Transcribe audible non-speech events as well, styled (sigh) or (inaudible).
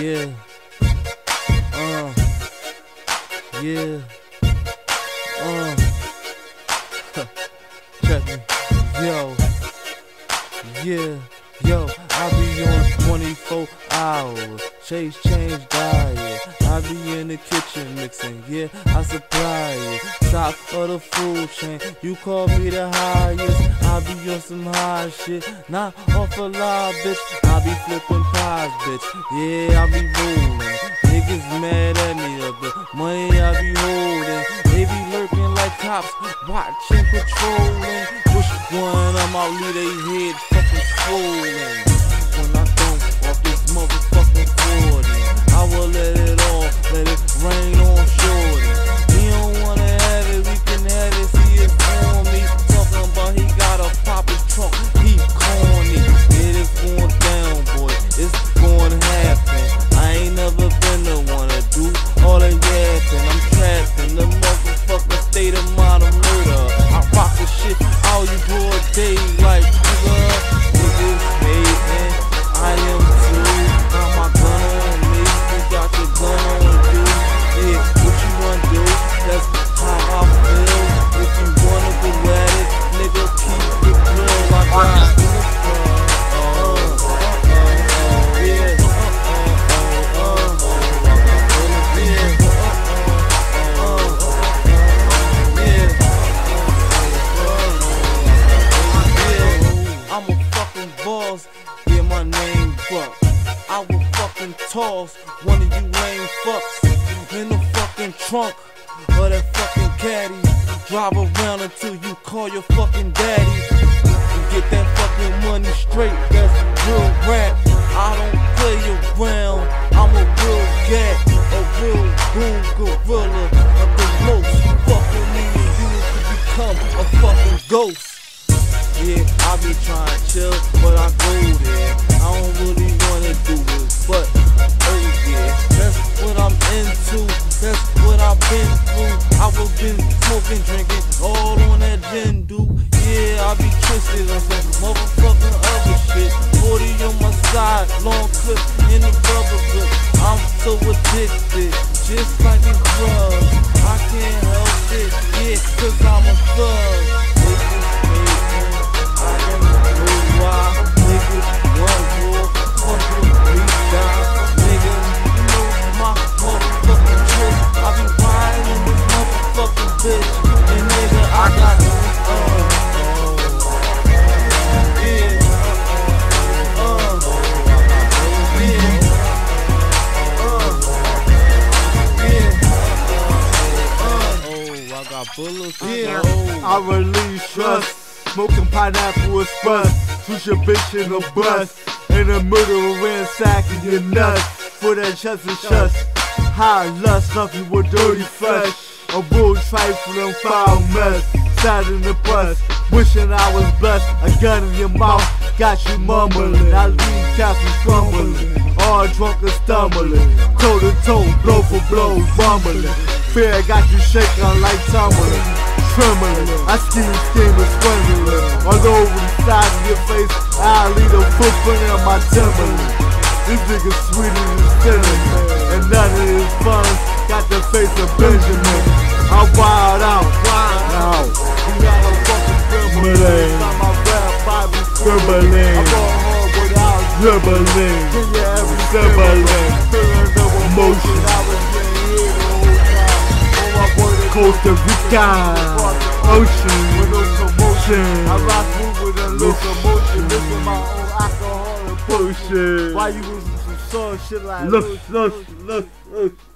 Yeah. Uh. Yeah. Uh. (laughs) Check me. Yo. Yeah. Yo. I be on 24 hours. Chase change diet. I be in the kitchen mixing. Yeah. I supply it. Top of the food chain. You call me the highest. I be on some high shit. Not off a lie, bitch. I be flipping pies, bitch. Yeah, I be rolling. Niggas mad at me of the money I be holding. They be lurking like cops, watching, patrolling. Which one of my lead they head fucking swollen? 40, I will let I will fucking toss one of you lame fucks in the fucking trunk of that fucking caddy. Drive around until you call your fucking daddy. And get that fucking money straight, that's real rap. I don't play around, Yeah, I be trying to chill, but I go there. I don't really wanna do it, but oh yeah, that's what I'm into. That's what I've been through. I was been smoking, drinking, I got bullets. Yeah. I release trust. Smoking pineapple express. Switch your bitch in a bus. In the middle of ransacking your nuts. For that chest and chest. High lust, nothing with dirty flesh. A bull trifle and foul mess. Sat in the bus. Wishing I was blessed. A gun in your mouth. Got you mumbling. I leave castles crumbling. All drunk and stumbling. Toe to toe, blow for blow, bumbling. Fear got you shaking like tumbling. Trembling, I scheme, scheme, and scrambling. All over the side of your face, I leave a footprint on my Timberland. This nigga sweeter than cinnamon, and none of his funds got the face of Benjamin. I'm wild out, wild out. You got a fucking. Got my rap Bobby Dribbling. I go hard without. Dribbling. Give you every Dribbling. Emotion. Motion. Costa Rica. Ocean. with no commotion. Ocean. I rock with a locomotion. Listen my own alcohol and potion. Why you to some song shit like Look, look, look, look.